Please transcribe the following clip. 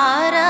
तारा